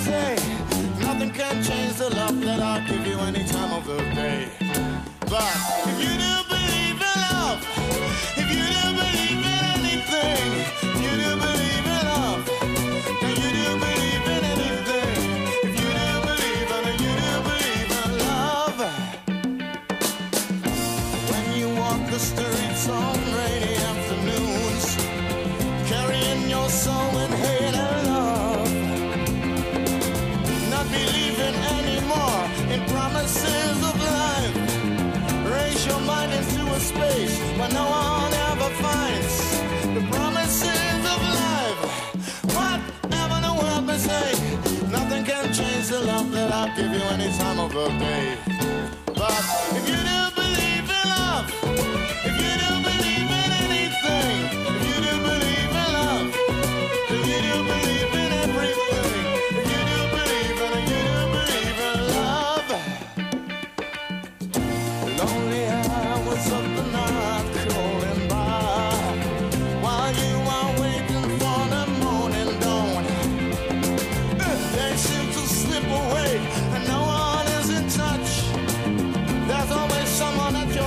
say, nothing can change the love that I give you any time of the day. But if you do believe in love, if you do believe in anything, if you do believe in love, you do believe in anything. If you do believe in it, you do believe in love. When you walk the streets believing anymore in promises of life. Raise your mind into a space where no one ever finds the promises of life. Whatever the world may say, nothing can change the love that I give you any time of the day. But if you do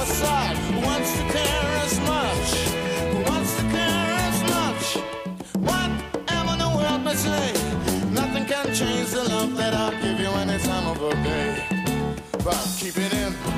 side who wants to care as much, who wants to care as much. Whatever the world may say, nothing can change the love that I give you any time of the day. But keep it in